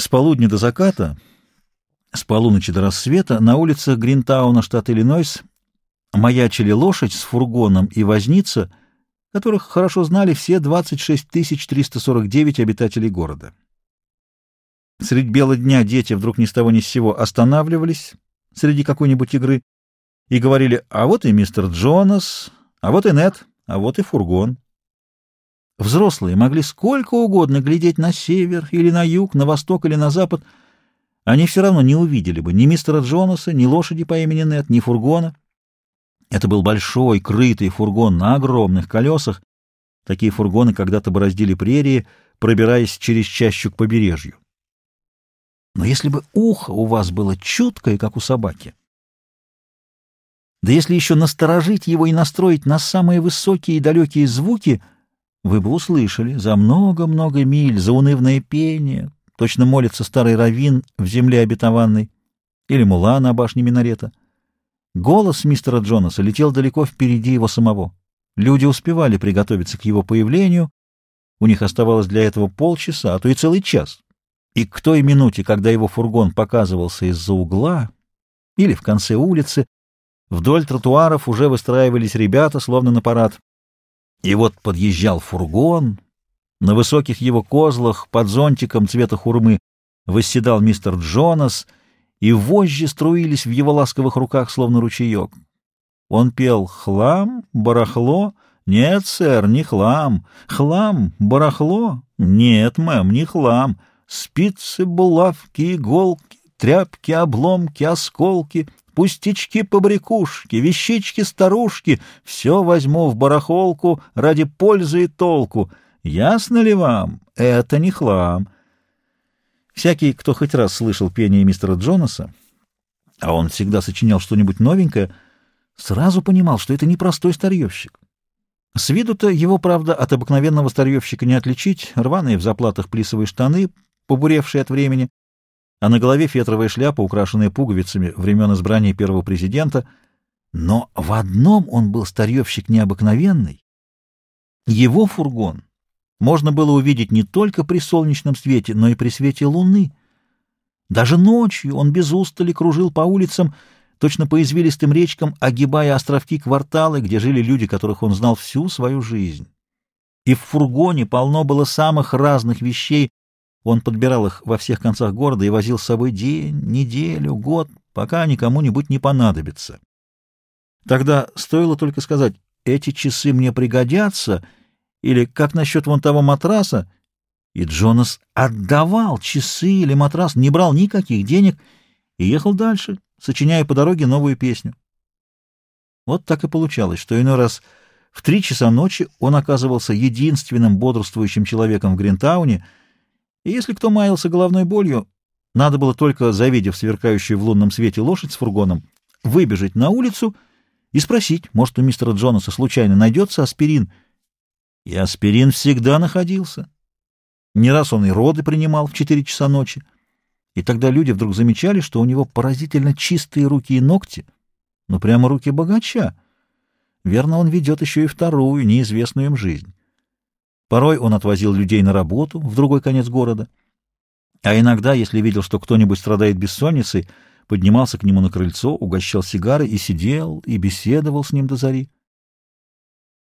С полудня до заката, с полуночи до рассвета, на улицах Гринтауна, штат Иллинойс, маячили лошадь с фургоном и возница, которых хорошо знали все 26 349 обитателей города. Средь бела дня дети вдруг ни с того ни с сего останавливались среди какой-нибудь игры и говорили «А вот и мистер Джонас, а вот и Нет, а вот и фургон». Взрослые могли сколько угодно глядеть на север или на юг, на восток или на запад. Они все равно не увидели бы ни мистера Джонаса, ни лошади по имени Нет, ни фургона. Это был большой, крытый фургон на огромных колесах. Такие фургоны когда-то бороздили прерии, пробираясь через чащу к побережью. Но если бы ухо у вас было чуткое, как у собаки, да если еще насторожить его и настроить на самые высокие и далекие звуки — вы бы услышали за много-много миль заунывное пение, точно молится старый раввин в земле обетованной, или мула на башне минарета. Голос мистера Джонаса летел далеко впереди его самого. Люди успевали приготовиться к его появлению, у них оставалось для этого полчаса, а то и целый час. И к той минуте, когда его фургон показывался из-за угла или в конце улицы, вдоль тротуаров уже выстраивались ребята, словно на парад. И вот подъезжал фургон, на высоких его козлах под зонтиком цвета хурмы восседал мистер Джонас, и вожжи струились в его ласковых руках, словно ручеек. Он пел «Хлам? Барахло?» «Нет, сэр, не хлам. Хлам? Барахло?» «Нет, мэм, не хлам. Спицы, булавки, иголки, тряпки, обломки, осколки, Пустячки, побрякушки, вещички, старушки — все возьму в барахолку ради пользы и толку. Ясно ли вам? Это не хлам. Всякий, кто хоть раз слышал пение мистера Джонаса, а он всегда сочинял что-нибудь новенькое, сразу понимал, что это не простой старьевщик. С виду-то его, правда, от обыкновенного старьевщика не отличить, рваные в заплатах плисовые штаны, побуревшие от времени, а на голове фетровая шляпа, украшенная пуговицами времен избрания первого президента. Но в одном он был старьевщик необыкновенный. Его фургон можно было увидеть не только при солнечном свете, но и при свете луны. Даже ночью он без устали кружил по улицам, точно по извилистым речкам, огибая островки кварталы, где жили люди, которых он знал всю свою жизнь. И в фургоне полно было самых разных вещей, он подбирал их во всех концах города и возил с собой день, неделю, год, пока они кому-нибудь не понадобятся. Тогда стоило только сказать «эти часы мне пригодятся» или «как насчет вон того матраса?» И Джонас отдавал часы или матрас, не брал никаких денег и ехал дальше, сочиняя по дороге новую песню. Вот так и получалось, что иной раз в три часа ночи он оказывался единственным бодрствующим человеком в Гринтауне — и если кто маялся головной болью, надо было только, завидев сверкающую в лунном свете лошадь с фургоном, выбежать на улицу и спросить, может, у мистера Джонаса случайно найдется аспирин. И аспирин всегда находился. Не раз он и роды принимал в четыре часа ночи. И тогда люди вдруг замечали, что у него поразительно чистые руки и ногти, ну прямо руки богача. Верно, он ведет еще и вторую, неизвестную им жизнь. Порой он отвозил людей на работу в другой конец города, а иногда, если видел, что кто-нибудь страдает бессонницей, поднимался к нему на крыльцо, угощал сигары и сидел, и беседовал с ним до зари.